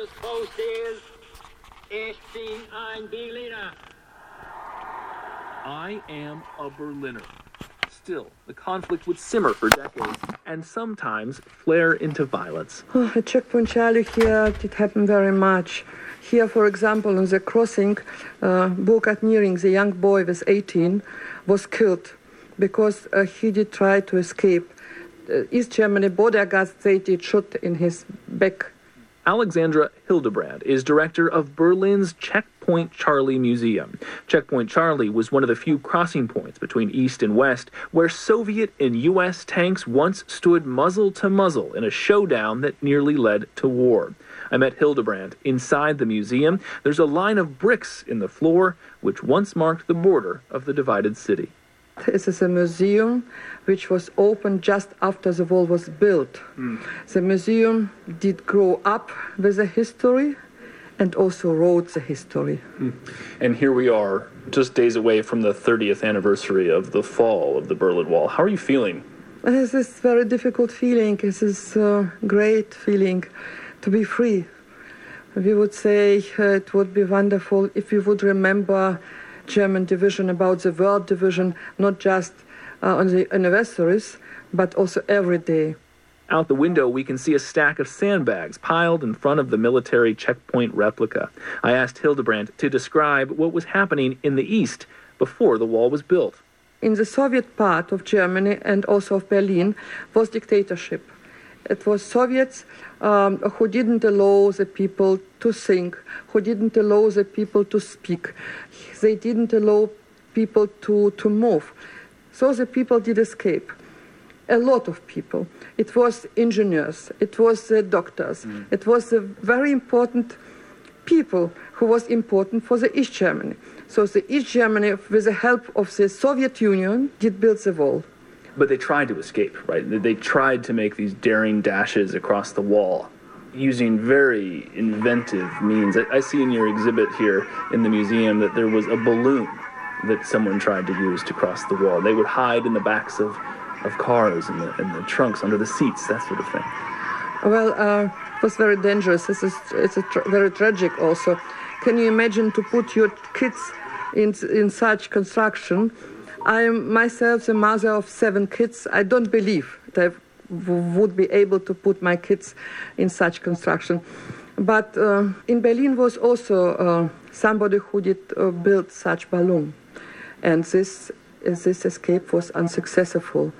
Todespost ist, ich bin ein Berliner. I am a Berliner. Still, the conflict would simmer for decades and sometimes flare into violence. Oh, at Checkpoint Charlie here, it happened very much. Here, for example, on the crossing, uh, Burkhard Niering, the young boy was 18, was killed because uh, he did try to escape. Uh, East Germany border guards, they did shoot in his back. Alexandra Hildebrandt is director of Berlin's Checkpoint Charlie Museum. Checkpoint Charlie was one of the few crossing points between East and West where Soviet and U.S. tanks once stood muzzle to muzzle in a showdown that nearly led to war. I met Hildebrandt. Inside the museum, there's a line of bricks in the floor which once marked the border of the divided city. This is a museum which was opened just after the wall was built. The museum did grow up with the history and also wrote the history. And here we are, just days away from the 30th anniversary of the fall of the Berlin Wall. How are you feeling? This very difficult feeling. It's this uh, great feeling to be free. We would say uh, it would be wonderful if we would remember German division about the world division, not just uh, on the anniversaries, but also every day. Out the window, we can see a stack of sandbags piled in front of the military checkpoint replica. I asked Hildebrandt to describe what was happening in the east before the wall was built. In the Soviet part of Germany and also of Berlin was dictatorship. It was Soviets um, who didn't allow the people to think, who didn't allow the people to speak. They didn't allow people to, to move. So the people did escape. A lot of people. It was engineers, it was uh, doctors, it was the very important people who was important for the East Germany. So the East Germany, with the help of the Soviet Union, did build the wall. But they tried to escape, right? They- tried to make these daring dashes across the wall using very inventive means. I, I see in your exhibit here in the museum that there was a balloon that someone tried to use to cross the wall. They would hide in the backs of, of cars and the, and the trunks, under the seats, that sort of thing. Well, uh, it was very dangerous. This is, it's tra- very tragic also. Can you imagine to put your kids in, in such construction? I am myself the mother of seven kids. I don't believe that I would be able to put my kids in such construction. But uh, in Berlin was also uh, somebody who did uh, build such balloon, and this this escape was unsuccessful.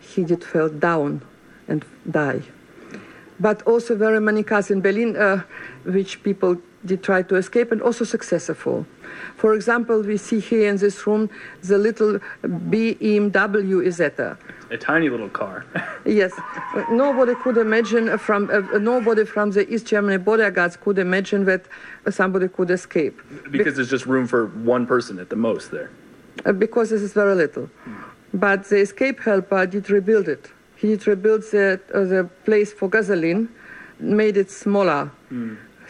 He did fell down and die but also very many cars in Berlin, uh, which people did try to escape and also successful. For example, we see here in this room the little BMW Isetta. A tiny little car. Yes, nobody could imagine from uh, nobody from the East Germany border guards could imagine that somebody could escape because there's just room for one person at the most there. uh, because this is very little. But the escape helper did rebuild it. He did rebuild the, uh, the place for gasoline, made it smaller,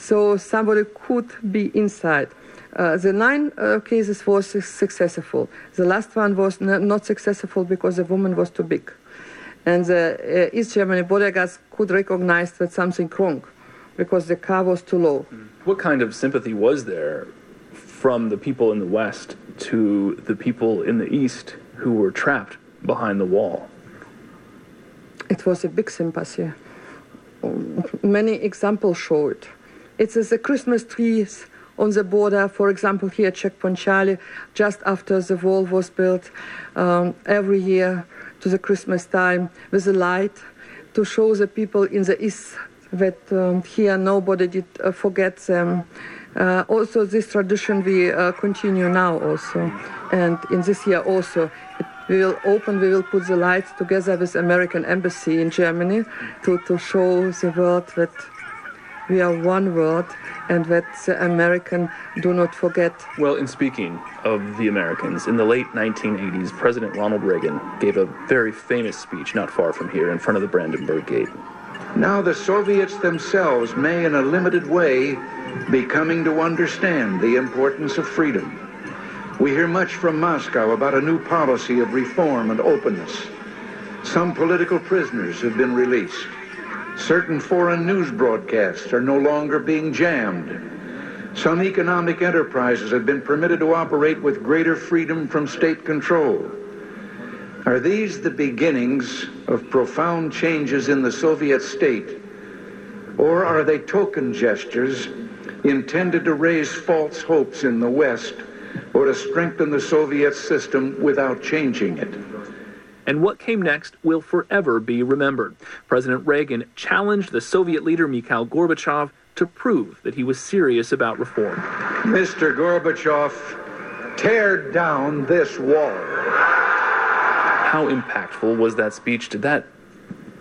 so somebody could be inside. Uh, the nine uh, cases was su- successful. The last one was n- not successful because the woman was too big, and the uh, East Germany border guards could recognize that something wrong, because the car was too low. What kind of sympathy was there from the people in the West to the people in the East who were trapped behind the wall? It was a big sympathy. Um, Many examples show it. It's as the Christmas trees on the border, for example, here at Checkpoint Charlie, just after the wall was built, um, every year to the Christmas time with a light to show the people in the east that um, here nobody did uh, forget them. Uh, also, this tradition we uh, continue now also, and in this year also. It, we will open, we will put the lights together with the American Embassy in Germany to, to show the world that we are one world and that the American do not forget. Well, in speaking of the Americans, in the late 1980s, President Ronald Reagan gave a very famous speech not far from here in front of the Brandenburg Gate. Now the Soviets themselves may, in a limited way, be coming to understand the importance of freedom. We hear much from Moscow about a new policy of reform and openness. Some political prisoners have been released. Certain foreign news broadcasts are no longer being jammed. Some economic enterprises have been permitted to operate with greater freedom from state control. Are these the beginnings of profound changes in the Soviet state? Or are they token gestures intended to raise false hopes in the West or to strengthen the Soviet system without changing it? And what came next will forever be remembered. President Reagan challenged the Soviet leader Mikhail Gorbachev to prove that he was serious about reform. Mr. Gorbachev, tear down this wall. How impactful was that speech? Did that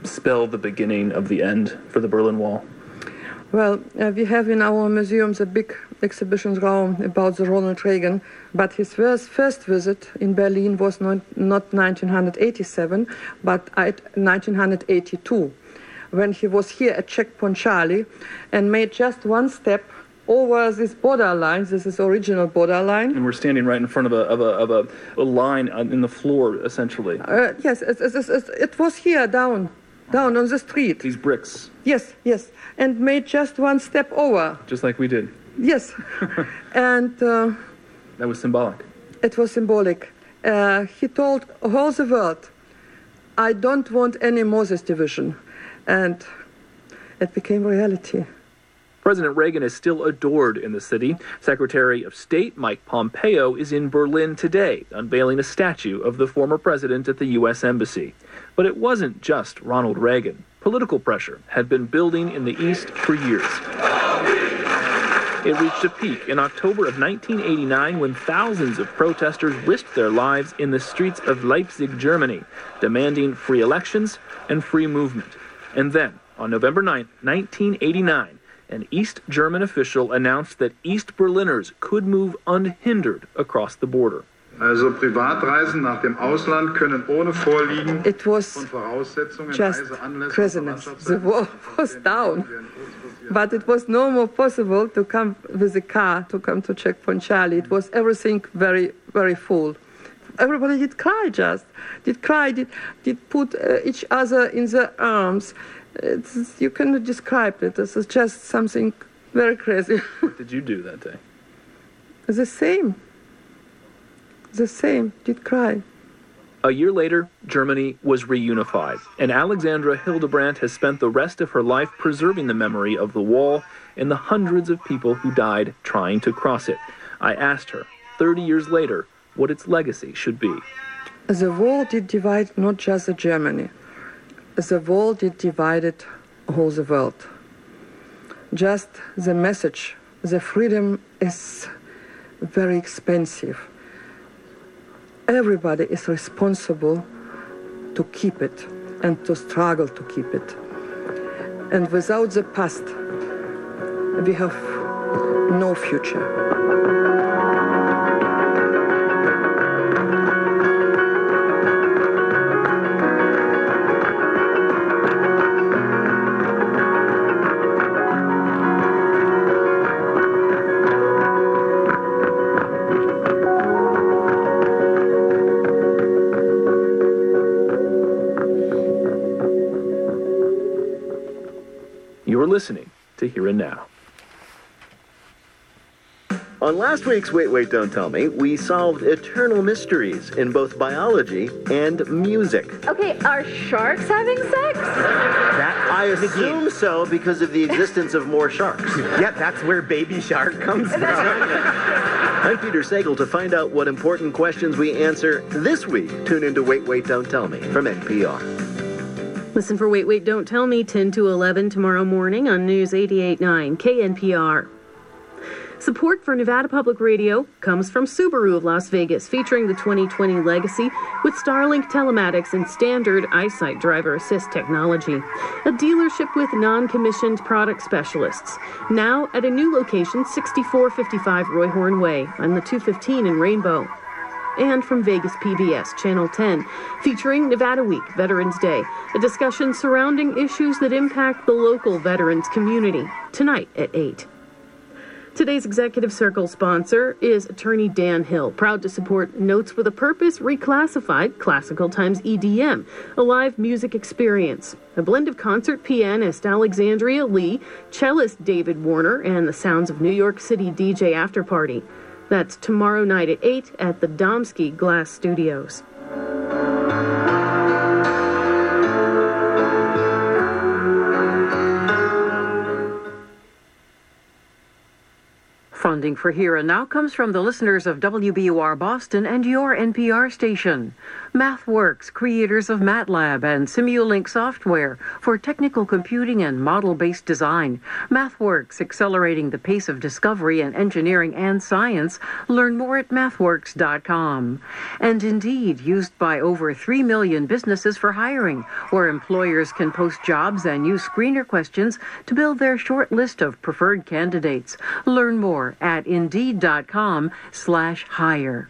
spell the beginning of the end for the Berlin Wall? Well, uh, we have in our museums a big exhibition room about the Ronald Reagan, but his first, first visit in Berlin was not, not 1987, but 1982, when he was here at Checkpoint Charlie and made just one step over this borderline. This is original borderline. And we're standing right in front of a, of a, of a, a line in the floor, essentially. Uh, yes, it, it, it, it was here down, down on the street. These bricks. Yes, yes, and made just one step over. Just like we did. Yes, and uh, that was symbolic. It was symbolic. Uh, he told all the world, "I don't want any Moses division," and it became reality. President Reagan is still adored in the city. Secretary of State Mike Pompeo is in Berlin today, unveiling a statue of the former president at the U.S. Embassy. But it wasn't just Ronald Reagan. Political pressure had been building in the East for years. It reached a peak in October of 1989 when thousands of protesters risked their lives in the streets of Leipzig, Germany, demanding free elections and free movement. And then, on November 9, 1989, an East German official announced that East Berliners could move unhindered across the border. Also Privatreisen nach dem Ausland können ohne Vorliegen It was just craziness. The wall was down. But it was no more possible to come with a car to come to Checkpoint Charlie. It was everything very, very full. Everybody did cry just, did cry, did, did put uh, each other in their arms. It's, you cannot describe it. This is just something very crazy. what did you do that day? The same. The same. Did cry. A year later, Germany was reunified, and Alexandra Hildebrandt has spent the rest of her life preserving the memory of the wall and the hundreds of people who died trying to cross it. I asked her, 30 years later, what its legacy should be. The wall did divide not just Germany, the wall did divide all the world. Just the message, the freedom is very expensive everybody is responsible to keep it and to struggle to keep it. And without the past, we have no future. Listening to Here and Now. On last week's Wait, Wait, Don't Tell Me, we solved eternal mysteries in both biology and music. Okay, are sharks having sex? That I assume so because of the existence of more sharks. yep, that's where baby shark comes from. I'm Peter Sagal. To find out what important questions we answer this week, tune into Wait, Wait, Don't Tell Me from NPR. Listen for Wait, Wait, Don't Tell Me 10 to 11 tomorrow morning on News 88.9 KNPR. Support for Nevada Public Radio comes from Subaru of Las Vegas, featuring the 2020 Legacy with Starlink telematics and standard eyesight driver assist technology. A dealership with non commissioned product specialists. Now at a new location, 6455 Roy Horn Way on the 215 in Rainbow and from Vegas PBS Channel 10, featuring Nevada Week Veterans Day, a discussion surrounding issues that impact the local veterans community, tonight at 8. Today's Executive Circle sponsor is attorney Dan Hill, proud to support Notes with a Purpose Reclassified Classical Times EDM, a live music experience. A blend of concert pianist Alexandria Lee, cellist David Warner, and the sounds of New York City DJ After Party. That's tomorrow night at 8 at the Domsky Glass Studios. Funding for Here and Now comes from the listeners of WBUR Boston and your NPR station. MathWorks, creators of MATLAB and Simulink software for technical computing and model based design. MathWorks, accelerating the pace of discovery in engineering and science. Learn more at mathworks.com. And Indeed, used by over 3 million businesses for hiring, where employers can post jobs and use screener questions to build their short list of preferred candidates. Learn more at indeed.com slash hire.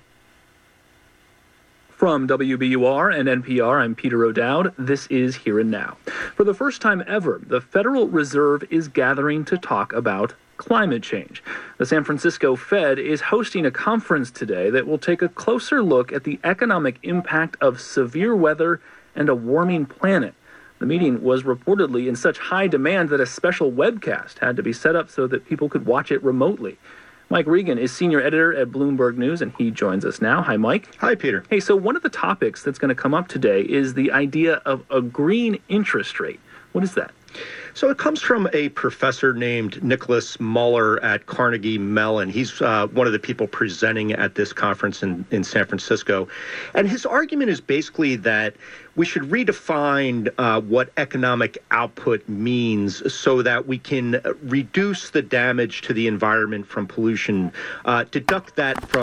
From WBUR and NPR, I'm Peter O'Dowd. This is Here and Now. For the first time ever, the Federal Reserve is gathering to talk about climate change. The San Francisco Fed is hosting a conference today that will take a closer look at the economic impact of severe weather and a warming planet. The meeting was reportedly in such high demand that a special webcast had to be set up so that people could watch it remotely. Mike Regan is senior editor at Bloomberg News, and he joins us now. Hi, Mike. Hi, Peter. Hey, so one of the topics that's going to come up today is the idea of a green interest rate. What is that? So it comes from a professor named Nicholas Muller at Carnegie Mellon. He's uh, one of the people presenting at this conference in, in San Francisco. And his argument is basically that we should redefine uh, what economic output means so that we can reduce the damage to the environment from pollution, uh, deduct that from